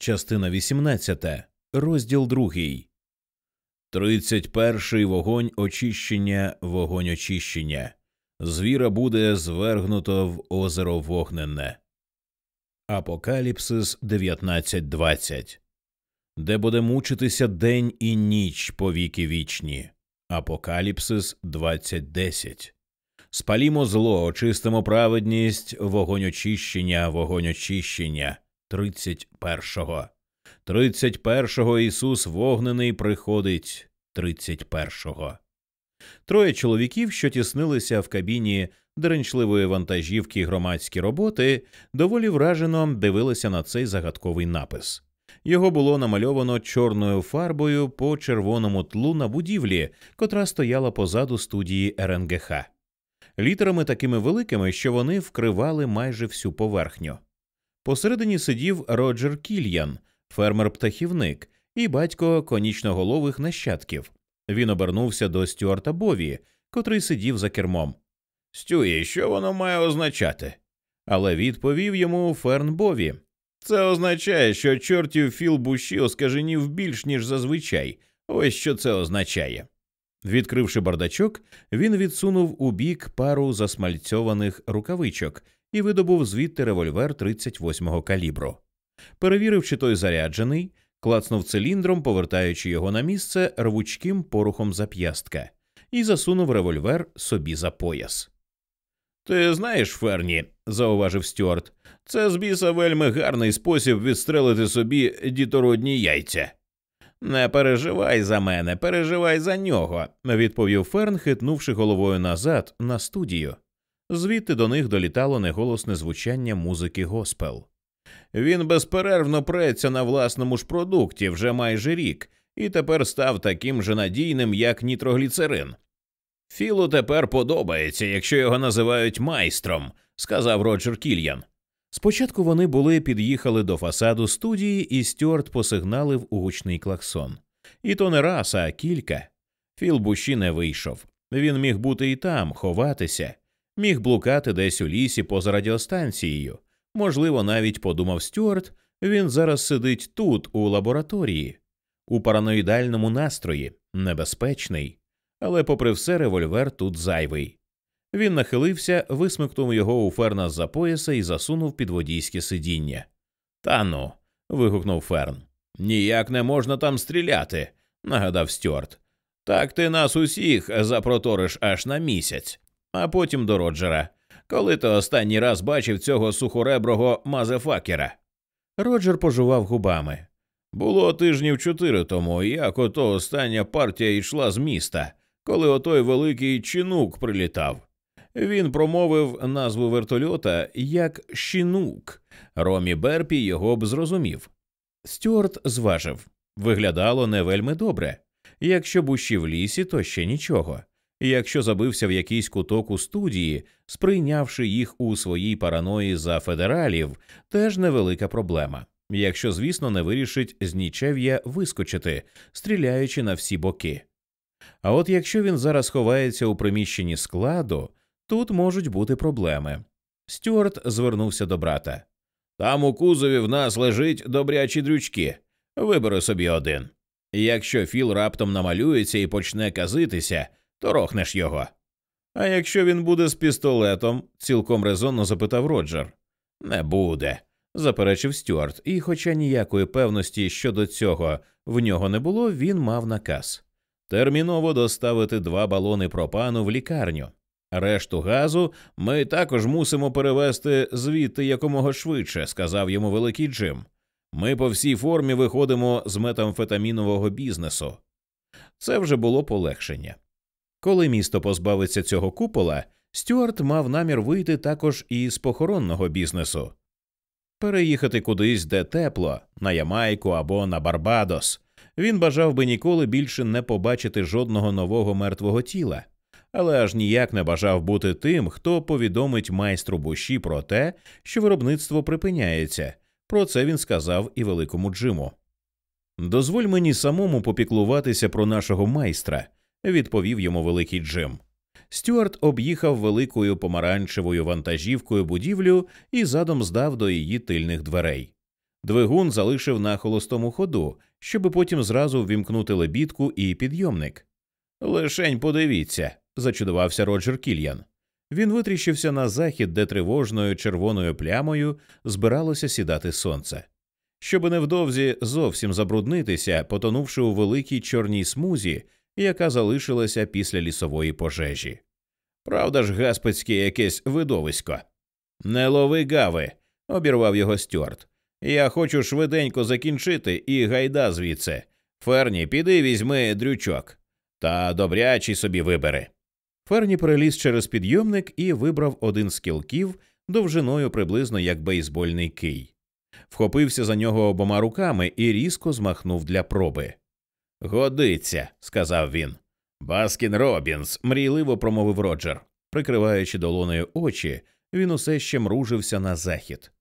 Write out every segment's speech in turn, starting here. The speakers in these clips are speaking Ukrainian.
частина 18, розділ 2. Тридцять перший вогонь очищення, вогонь очищення. Звіра буде звергнуто в озеро вогненне. Апокаліпсис 19.20 Де буде мучитися день і ніч по віки вічні. Апокаліпсис 20.10 Спалімо зло, очистимо праведність, вогонь очищення, вогонь очищення. 31-го. 31-го Ісус вогнений приходить 31-го. Троє чоловіків, що тіснилися в кабіні деренчливої вантажівки громадські роботи, доволі вражено дивилися на цей загадковий напис. Його було намальовано чорною фарбою по червоному тлу на будівлі, котра стояла позаду студії РНГХ. Літерами такими великими, що вони вкривали майже всю поверхню. Посередині сидів Роджер Кільян, фермер-птахівник і батько конічноголових нащадків. Він обернувся до Стюарта Бові, котрий сидів за кермом. Стюї, що воно має означати? Але відповів йому Ферн Бові. Це означає, що чортів Філ Буші оскаженів більш, ніж зазвичай. Ось що це означає. Відкривши бардачок, він відсунув у бік пару засмальцьованих рукавичок і видобув звідти револьвер 38-го калібру. Перевірив, чи той заряджений, клацнув циліндром, повертаючи його на місце рвучким порухом зап'ястка, і засунув револьвер собі за пояс. Ти знаєш, Ферні, зауважив Стюарт, це з біса вельми гарний спосіб відстрелити собі дітородні яйця. Не переживай за мене, переживай за нього, відповів Ферн, хитнувши головою назад на студію. Звідти до них долітало неголосне звучання музики госпел. Він безперервно преться на власному ж продукті вже майже рік, і тепер став таким же надійним, як нітрогліцерин. Філу тепер подобається, якщо його називають майстром, сказав Роджер Кільян. Спочатку вони були під'їхали до фасаду студії, і Стюарт посигналив у гучний клаксон. І то не раз, а кілька. Філ Буші не вийшов. Він міг бути і там, ховатися, міг блукати десь у лісі поза радіостанцією. Можливо, навіть подумав Стюарт, він зараз сидить тут, у лабораторії, у параноїдальному настрої, небезпечний, але, попри все, револьвер тут зайвий. Він нахилився, висмикнув його у Ферна з за пояса і засунув під водійське сидіння. Та ну. вигукнув Ферн. Ніяк не можна там стріляти, нагадав Стюарт. Так ти нас усіх запроториш аж на місяць, а потім до Роджера. Коли ти останній раз бачив цього сухореброго мазефакера? Роджер пожував губами. Було тижнів чотири тому, як ото остання партія йшла з міста, коли отой великий чинук прилітав. Він промовив назву вертольота як Щінук. Ромі Берпі його б зрозумів. Стюарт зважив виглядало не вельми добре. Якщо бущі в лісі, то ще нічого. Якщо забився в якийсь куток у студії, сприйнявши їх у своїй параної за федералів, теж невелика проблема. Якщо, звісно, не вирішить з нічев'я вискочити, стріляючи на всі боки. А от якщо він зараз ховається у приміщенні складу, тут можуть бути проблеми. Стюарт звернувся до брата. Там у кузові в нас лежить добрячі дрючки. Вибери собі один. Якщо Філ раптом намалюється і почне казитися, то рохнеш його. А якщо він буде з пістолетом, цілком резонно запитав Роджер. Не буде, заперечив Стюарт, і, хоча ніякої певності щодо цього в нього не було, він мав наказ терміново доставити два балони пропану в лікарню. Решту газу ми також мусимо перевести звідти якомога швидше, сказав йому великий Джим. Ми по всій формі виходимо з метамфетамінового бізнесу. Це вже було полегшення. Коли місто позбавиться цього купола, Стюарт мав намір вийти також і з похоронного бізнесу, переїхати кудись, де тепло, на Ямайку або на Барбадос. Він бажав би ніколи більше не побачити жодного нового мертвого тіла, але аж ніяк не бажав бути тим, хто повідомить майстру буші про те, що виробництво припиняється. Про це він сказав і великому Джиму. Дозволь мені самому попіклуватися про нашого майстра відповів йому великий Джим. Стюарт об'їхав великою помаранчевою вантажівкою будівлю і задом здав до її тильних дверей. Двигун залишив на холостому ходу, щоби потім зразу ввімкнути лебідку і підйомник. Лишень подивіться, зачудувався Роджер Кільян. Він витріщився на захід, де тривожною червоною плямою збиралося сідати сонце. Щоби невдовзі зовсім забруднитися, потонувши у великій чорній смузі, яка залишилася після лісової пожежі. Правда ж, гаспецьке якесь видовисько. Не лови гави, обірвав його Стюарт. Я хочу швиденько закінчити і гайда звідси. Ферні, піди візьми дрючок. Та добрячий собі вибери. Ферні переліз через підйомник і вибрав один з кілків довжиною приблизно як бейсбольний кий. Вхопився за нього обома руками і різко змахнув для проби. Годиться, сказав він. Баскін Робінс, мрійливо промовив Роджер. Прикриваючи долоною очі, він усе ще мружився на захід.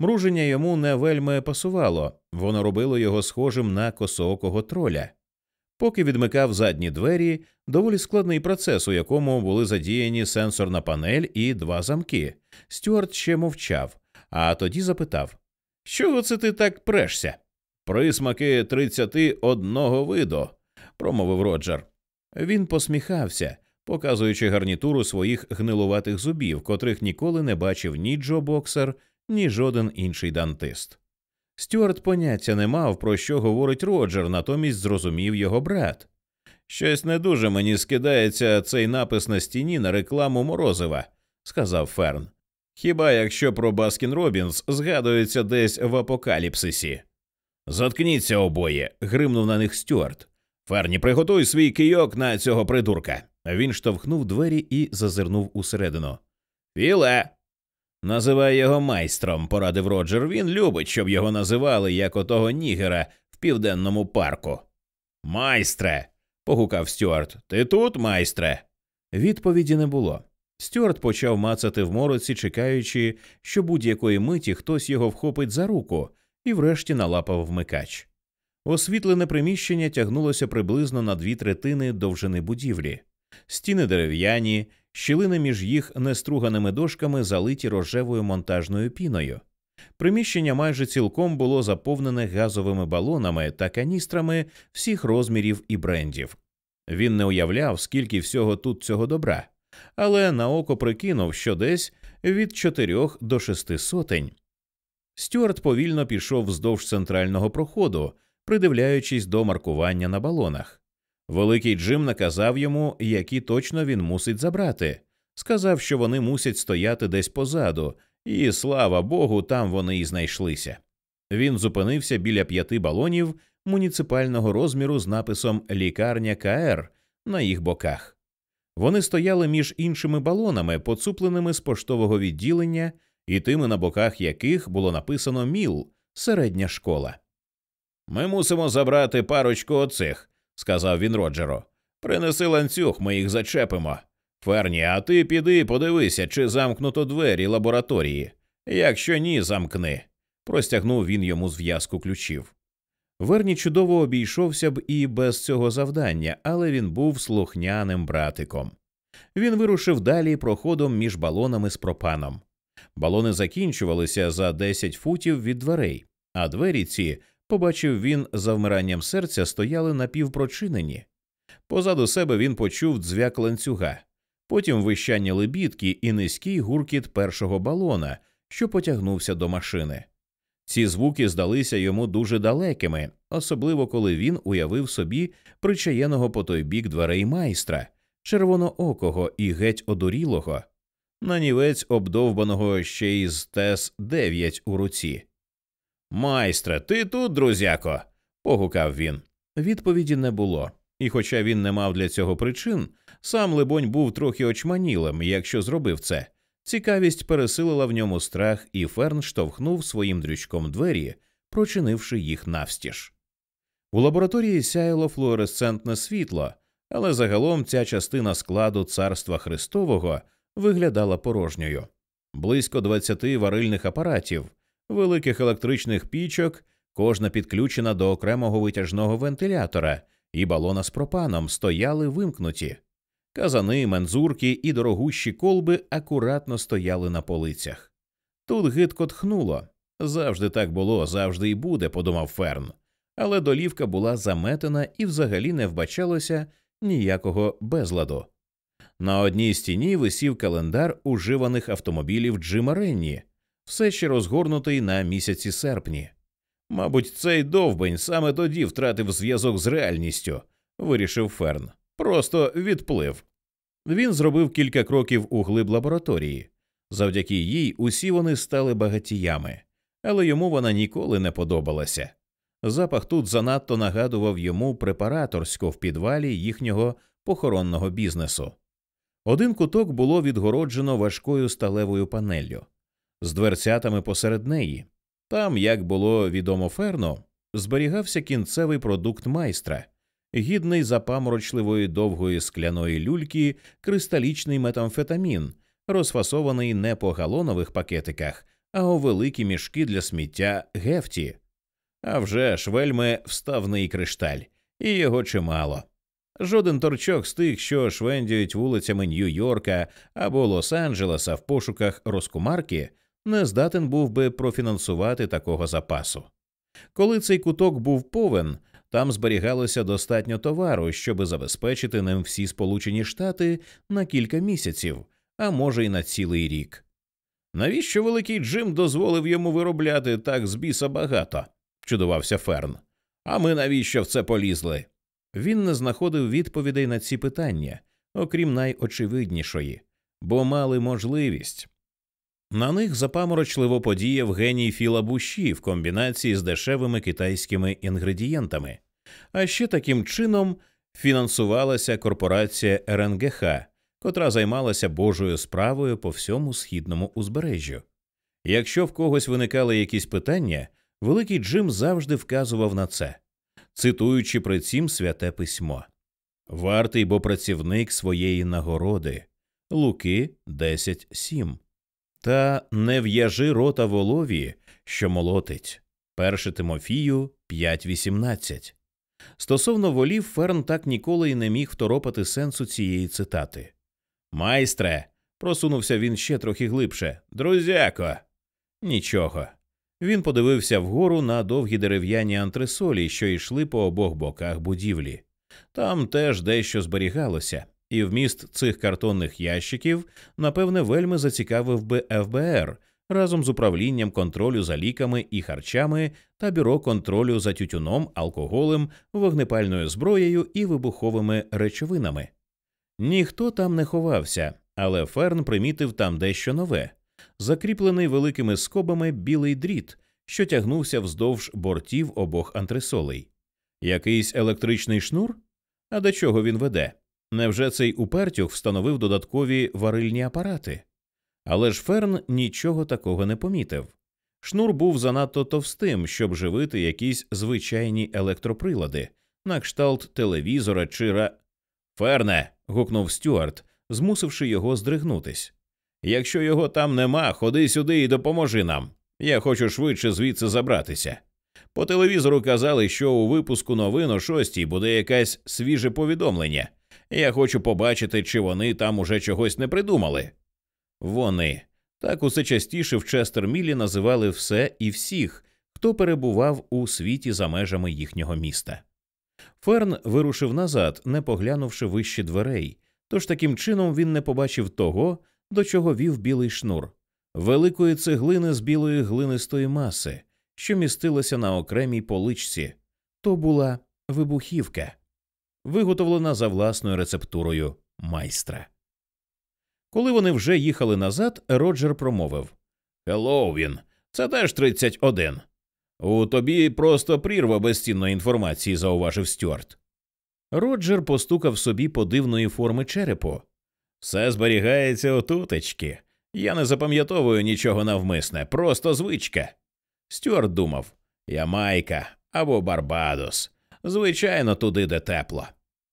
Мруження йому не вельми пасувало, воно робило його схожим на косоокого троля. Поки відмикав задні двері, доволі складний процес, у якому були задіяні сенсорна панель і два замки. Стюарт ще мовчав, а тоді запитав Чого це ти так прешся? Присмаки тридцяти одного виду, промовив Роджер. Він посміхався, показуючи гарнітуру своїх гнилуватих зубів, котрих ніколи не бачив ні Джо Боксер, ні жоден інший дантист. Стюарт поняття не мав, про що говорить Роджер, натомість зрозумів його брат. Щось не дуже мені скидається цей напис на стіні на рекламу морозива, сказав Ферн. Хіба якщо про Баскін Робінс згадується десь в апокаліпсисі? Заткніться обоє, гримнув на них Стюарт. Ферні, приготуй свій кийок на цього придурка. Він штовхнув двері і зазирнув усередину. Філе. Називай його майстром, порадив Роджер. Він любить, щоб його називали, як отого нігера в південному парку. Майстре. погукав Стюарт. Ти тут, майстре? Відповіді не було. Стюарт почав мацати в мороці, чекаючи, що будь-якої миті хтось його вхопить за руку, і врешті налапав вмикач. Освітлене приміщення тягнулося приблизно на дві третини довжини будівлі, стіни дерев'яні, щілини між їх неструганими дошками залиті рожевою монтажною піною. Приміщення майже цілком було заповнене газовими балонами та каністрами всіх розмірів і брендів. Він не уявляв, скільки всього тут цього добра, але на око прикинув, що десь від чотирьох до шести сотень. Стюарт повільно пішов вздовж центрального проходу, придивляючись до маркування на балонах. Великий Джим наказав йому, які точно він мусить забрати. Сказав, що вони мусять стояти десь позаду, і слава Богу, там вони і знайшлися. Він зупинився біля п'яти балонів муніципального розміру з написом Лікарня КР на їх боках. Вони стояли між іншими балонами, поцупленими з поштового відділення, і тими, на боках яких було написано Міл середня школа. Ми мусимо забрати парочку оцих, сказав він Роджеру. Принеси ланцюг, ми їх зачепимо. Ферні, а ти піди подивися, чи замкнуто двері лабораторії. Якщо ні, замкни. Простягнув він йому зв'язку ключів. Верні чудово обійшовся б і без цього завдання, але він був слухняним братиком. Він вирушив далі проходом між балонами з пропаном. Балони закінчувалися за 10 футів від дверей, а двері ці побачив він за вмиранням серця, стояли напівпрочинені. Позаду себе він почув дзвяк ланцюга, потім вищання лебідки і низький гуркіт першого балона, що потягнувся до машини. Ці звуки здалися йому дуже далекими, особливо коли він уявив собі причаєного по той бік дверей майстра, червоноокого і геть одурілого, нанівець обдовбаного ще із тес 9 у руці. Майстре, ти тут, друзяко. погукав він. Відповіді не було, і, хоча він не мав для цього причин, сам, либонь, був трохи очманілим, якщо зробив це. Цікавість пересилила в ньому страх, і Ферн штовхнув своїм дрючком двері, прочинивши їх навстіж. У лабораторії сяяло флуоресцентне світло, але загалом ця частина складу царства Христового виглядала порожньою. Близько двадцяти варильних апаратів, великих електричних пічок, кожна підключена до окремого витяжного вентилятора, і балона з пропаном стояли вимкнуті. Казани, мензурки і дорогущі колби акуратно стояли на полицях. Тут гидко тхнуло, Завжди так було, завжди і буде, подумав Ферн. Але долівка була заметена і взагалі не вбачалося ніякого безладу. На одній стіні висів календар уживаних автомобілів Джима Ренні, все ще розгорнутий на місяці серпні. Мабуть, цей довбень саме тоді втратив зв'язок з реальністю, вирішив Ферн. Просто відплив. Він зробив кілька кроків у глиб лабораторії. Завдяки їй усі вони стали багатіями, але йому вона ніколи не подобалася. Запах тут занадто нагадував йому препараторську в підвалі їхнього похоронного бізнесу. Один куток було відгороджено важкою сталевою панеллю з дверцятами посеред неї. Там, як було відомо Ферно, зберігався кінцевий продукт майстра, гідний запаморочливої довгої скляної люльки, кристалічний метамфетамін, розфасований не по галонових пакетиках, а у великі мішки для сміття гефті. А вже ж вельми вставний кришталь, і його чимало. Жоден торчок з тих, що швендюють вулицями Нью-Йорка або Лос-Анджелеса в пошуках розкумарки, не здатен був би профінансувати такого запасу. Коли цей куток був повен, там зберігалося достатньо товару, щоби забезпечити ним всі Сполучені Штати на кілька місяців, а може й на цілий рік. Навіщо великий Джим дозволив йому виробляти так з біса багато? чудувався Ферн. А ми навіщо в це полізли? Він не знаходив відповідей на ці питання, окрім найочевиднішої, бо мали можливість. На них запаморочливо подіяв геній Філа Буші в комбінації з дешевими китайськими інгредієнтами, а ще таким чином фінансувалася корпорація РНГХ, котра займалася Божою справою по всьому східному узбережжю. Якщо в когось виникали якісь питання, великий Джим завжди вказував на це, цитуючи при цім святе письмо. Вартий бо працівник своєї нагороди Луки 10.7 та не в'яжи рота волові, що молотить. 1 Тимофію 5.18. Стосовно волів, Ферн так ніколи й не міг второпати сенсу цієї цитати. Майстре. просунувся він ще трохи глибше. Друзяко. Нічого. Він подивився вгору на довгі дерев'яні антресолі, що йшли по обох боках будівлі. Там теж дещо зберігалося, і вміст цих картонних ящиків, напевне, вельми зацікавив би ФБР разом з управлінням контролю за ліками і харчами та бюро контролю за тютюном, алкоголем, вогнепальною зброєю і вибуховими речовинами. Ніхто там не ховався, але Ферн примітив там дещо нове закріплений великими скобами білий дріт, що тягнувся вздовж бортів обох антресолей. Якийсь електричний шнур? А до чого він веде? Невже цей упертюх встановив додаткові варильні апарати? Але ж Ферн нічого такого не помітив. Шнур був занадто товстим, щоб живити якісь звичайні електроприлади, на кшталт телевізора чи ра. Ферне. гукнув Стюарт, змусивши його здригнутись. Якщо його там нема, ходи сюди і допоможи нам. Я хочу швидше звідси забратися. По телевізору казали, що у випуску новин о шостій буде якесь свіже повідомлення. Я хочу побачити, чи вони там уже чогось не придумали. Вони так усе частіше в Честермілі називали все і всіх, хто перебував у світі за межами їхнього міста. Ферн вирушив назад, не поглянувши вище дверей, тож таким чином він не побачив того, до чого вів білий шнур, великої цеглини з білої глинистої маси, що містилася на окремій поличці. То була вибухівка, виготовлена за власною рецептурою майстра. Коли вони вже їхали назад, Роджер промовив Хеллоуін, це теж 31. У тобі просто прірва безцінної інформації, зауважив Стюарт. Роджер постукав собі по дивної форми черепу. Все зберігається отутечки. Я не запам'ятовую нічого навмисне, просто звичка. Стюарт думав Ямайка або Барбадос. Звичайно, туди де тепло.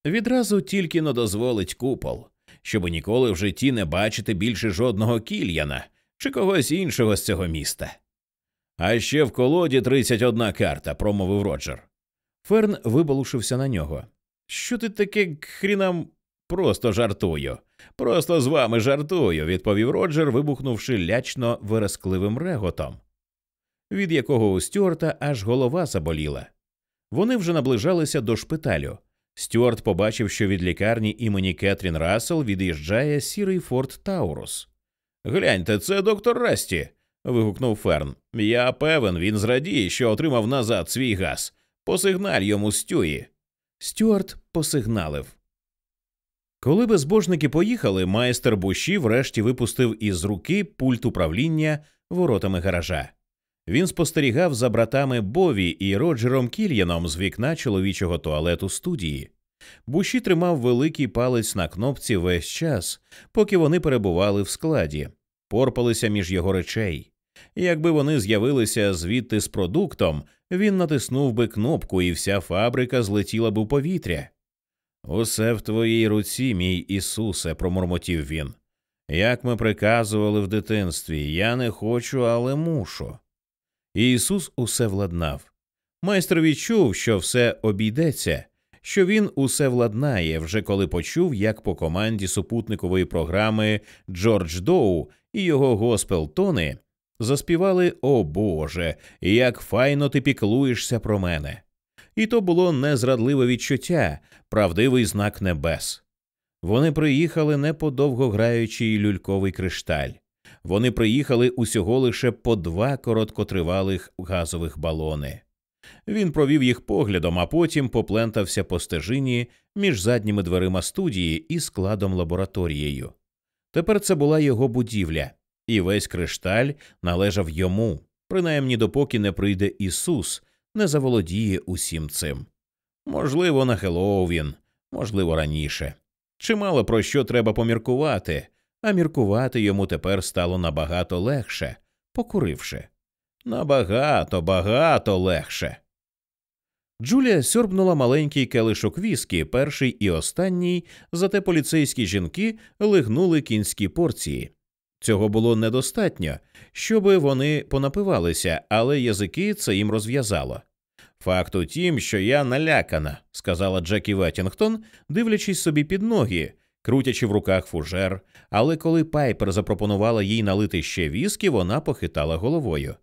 Відразу тільки не дозволить купол, щоб ніколи в житті не бачити більше жодного Кільяна чи когось іншого з цього міста. А ще в колоді 31 карта, промовив Роджер. Ферн вибалушився на нього. Що ти таке хрінам просто жартую? Просто з вами жартую, відповів Роджер, вибухнувши лячно верескливим реготом. від якого у Стюарта аж голова заболіла. Вони вже наближалися до шпиталю. Стюарт побачив, що від лікарні імені Кетрін Рассел від'їжджає сірий Форд Таурус. Гляньте, це доктор Расті. вигукнув Ферн. Я певен, він зрадіє, що отримав назад свій газ. Посигналь йому Стюї. Стюарт посигналив. Коли безбожники поїхали, майстер Буші врешті випустив із руки пульт управління воротами гаража. Він спостерігав за братами Бові і Роджером Кільяном з вікна чоловічого туалету студії. Буші тримав великий палець на кнопці весь час, поки вони перебували в складі, порпалися між його речей. Якби вони з'явилися звідти з продуктом, він натиснув би кнопку, і вся фабрика злетіла б у повітря. Усе в твоїй руці, мій Ісусе, промурмотів він. Як ми приказували в дитинстві, я не хочу, але мушу. І Ісус усе владнав. Майстер відчув, що все обійдеться, що він усе владнає, вже коли почув, як по команді супутникової програми Джордж Доу і його госпел Тони заспівали О Боже, як файно ти піклуєшся про мене. І то було незрадливе відчуття, правдивий знак небес. Вони приїхали не по довгограючий люльковий кришталь. Вони приїхали усього лише по два короткотривалих газових балони. Він провів їх поглядом, а потім поплентався по стежині між задніми дверима студії і складом лабораторією. Тепер це була його будівля, і весь кришталь належав йому, принаймні допоки не прийде Ісус, не заволодіє усім цим. Можливо, на Хеллоуін, можливо, раніше. Чимало про що треба поміркувати, а міркувати йому тепер стало набагато легше, покуривши. Набагато, багато легше. Джулія сьорбнула маленький келишок віскі, перший і останній, зате поліцейські жінки лигнули кінські порції. Цього було недостатньо, щоби вони понапивалися, але язики це їм розв'язало. Факт у тім, що я налякана, сказала Джекі Веттінгтон, дивлячись собі під ноги, крутячи в руках фужер, але коли Пайпер запропонувала їй налити ще віскі, вона похитала головою.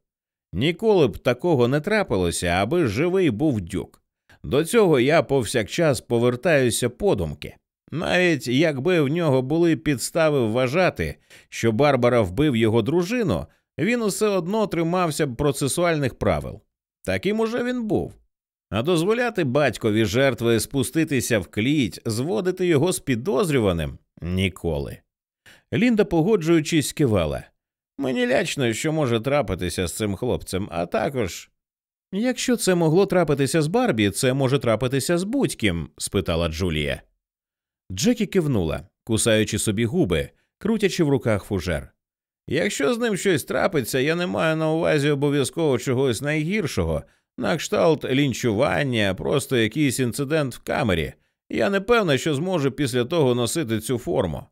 Ніколи б такого не трапилося, аби живий був дюк. До цього я повсякчас повертаюся подумки. Навіть якби в нього були підстави вважати, що Барбара вбив його дружину, він усе одно тримався б процесуальних правил. Таким уже він був. А дозволяти батькові жертви спуститися в кліть, зводити його з підозрюваним ніколи. Лінда, погоджуючись, кивала. Мені лячно, що може трапитися з цим хлопцем, а також. Якщо це могло трапитися з Барбі, це може трапитися з будь-ким? спитала Джулія. Джекі кивнула, кусаючи собі губи, крутячи в руках фужер. Якщо з ним щось трапиться, я не маю на увазі обов'язково чогось найгіршого, на кшталт лінчування, просто якийсь інцидент в камері. Я не певна, що зможу після того носити цю форму.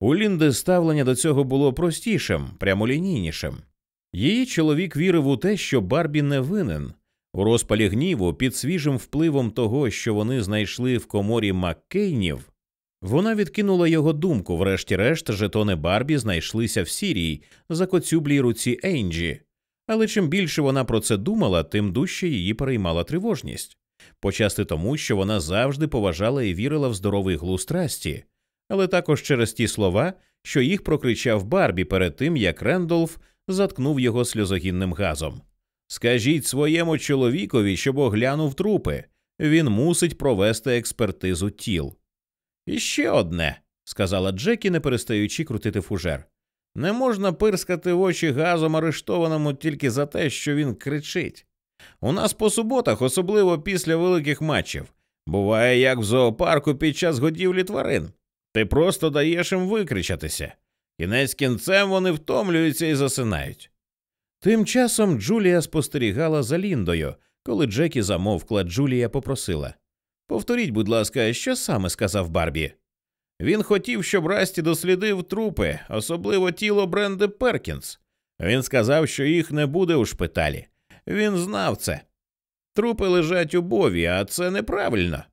У Лінди ставлення до цього було простішим, прямолінійнішим. Її чоловік вірив у те, що Барбі не винен. У розпалі гніву, під свіжим впливом того, що вони знайшли в коморі Маккейнів, вона відкинула його думку, врешті-решт, жетони Барбі знайшлися в сірій, закоцюблій руці Енджі. Але чим більше вона про це думала, тим дужче її переймала тривожність. Почасти тому, що вона завжди поважала і вірила в здоровий глузд Расті, але також через ті слова, що їх прокричав Барбі перед тим, як Рендолф заткнув його сльозогінним газом. Скажіть своєму чоловікові, щоб оглянув трупи. Він мусить провести експертизу тіл. І ще одне, сказала Джекі, не перестаючи крутити фужер. Не можна пирскати в очі газом арештованому тільки за те, що він кричить. У нас по суботах, особливо після великих матчів, буває як в зоопарку під час годівлі тварин. Ти просто даєш їм викричатися. Кінець кінцем вони втомлюються і засинають. Тим часом Джулія спостерігала за Ліндою. Коли Джекі замовкла, Джулія попросила Повторіть, будь ласка, що саме сказав Барбі? Він хотів, щоб Расті дослідив трупи, особливо тіло Бренди Перкінс. Він сказав, що їх не буде у шпиталі. Він знав це. Трупи лежать у Бові, а це неправильно.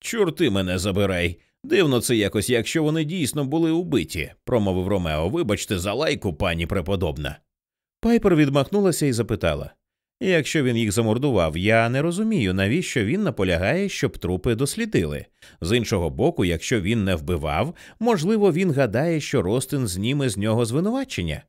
Чорти мене забирай. Дивно це якось, якщо вони дійсно були убиті, промовив Ромео. Вибачте за лайку, пані преподобна. Пайпер відмахнулася і запитала Якщо він їх замордував, я не розумію, навіщо він наполягає, щоб трупи дослідили. З іншого боку, якщо він не вбивав, можливо, він гадає, що Ростин зніме з нього звинувачення.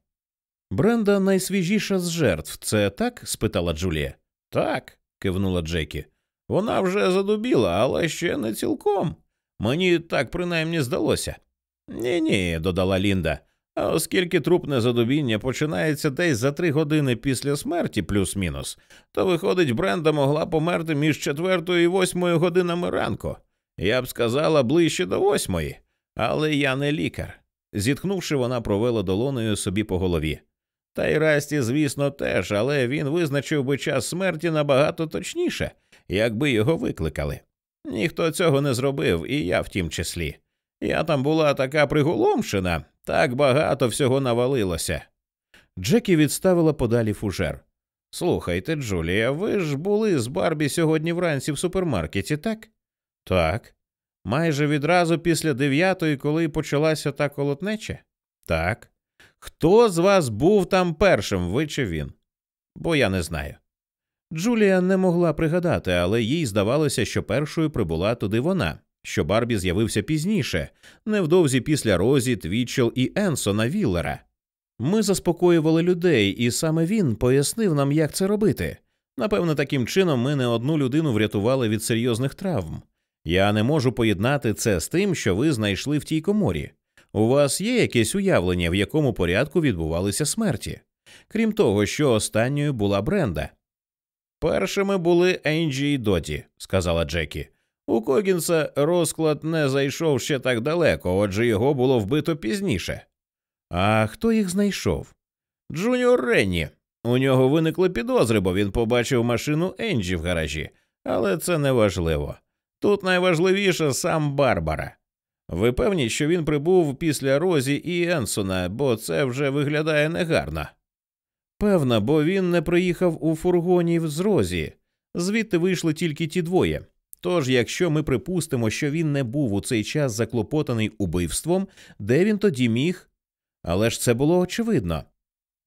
Бренда найсвіжіша з жертв, це так? спитала Джулія. Так, кивнула Джекі. Вона вже задубіла, але ще не цілком. Мені так принаймні здалося. Ні, ні, додала Лінда. А оскільки трупне задубіння починається десь за три години після смерті, плюс-мінус, то виходить, Бренда могла померти між четвертою і восьмою годинами ранку. Я б сказала ближче до восьмої, але я не лікар. Зітхнувши, вона провела долоною собі по голові. Та й Расті, звісно, теж, але він визначив би час смерті набагато точніше, якби його викликали. Ніхто цього не зробив, і я в тім числі. Я там була така приголомшена, так багато всього навалилося. Джекі відставила подалі фужер. Слухайте, Джулія, ви ж були з Барбі сьогодні вранці в супермаркеті, так? Так. Майже відразу після дев'ятої, коли почалася та колотнеча? Так. Хто з вас був там першим, ви чи він? Бо я не знаю. Джулія не могла пригадати, але їй здавалося, що першою прибула туди вона, що Барбі з'явився пізніше, невдовзі після Розі, Твічел і Енсона Віллера. Ми заспокоювали людей, і саме він пояснив нам, як це робити. Напевно, таким чином ми не одну людину врятували від серйозних травм. Я не можу поєднати це з тим, що ви знайшли в тій коморі. У вас є якесь уявлення, в якому порядку відбувалися смерті? Крім того, що останньою була Бренда. Першими були Енджі і Доті, сказала Джекі. У Когінса розклад не зайшов ще так далеко, отже його було вбито пізніше. А хто їх знайшов? Джуніор Ренні. У нього виникли підозри, бо він побачив машину Енджі в гаражі, але це не важливо. Тут найважливіше сам Барбара. Ви певні, що він прибув після Розі і Енсона, бо це вже виглядає негарно. Певна, бо він не приїхав у фургоні з Розі, звідти вийшли тільки ті двоє. Тож, якщо ми припустимо, що він не був у цей час заклопотаний убивством, де він тоді міг? Але ж це було очевидно.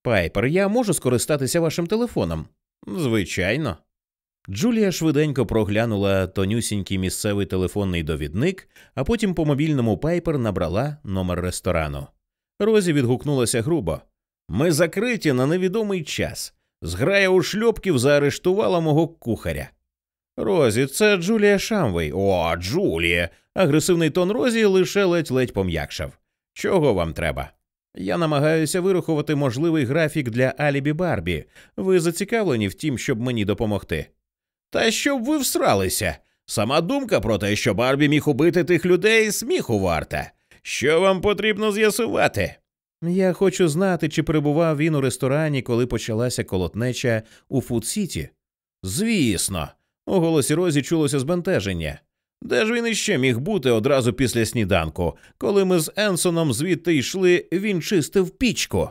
Пайпер, я можу скористатися вашим телефоном? Звичайно. Джулія швиденько проглянула тонюсінький місцевий телефонний довідник, а потім по мобільному пайпер набрала номер ресторану. Розі відгукнулася грубо. Ми закриті на невідомий час. Зграя у шльопків заарештувала мого кухаря. Розі, це Джулія Шамвей. О, Джулія. Агресивний тон Розі лише ледь-ледь пом'якшав. Чого вам треба? Я намагаюся вирахувати можливий графік для алібі Барбі. Ви зацікавлені в тім, щоб мені допомогти. Та щоб ви всралися. Сама думка про те, що Барбі міг убити тих людей, сміху варта. Що вам потрібно з'ясувати? Я хочу знати, чи перебував він у ресторані, коли почалася колотнеча у Фуд-Сіті. Звісно, у голосі Розі чулося збентеження. Де ж він іще міг бути одразу після сніданку, коли ми з Енсоном звідти йшли, він чистив пічку.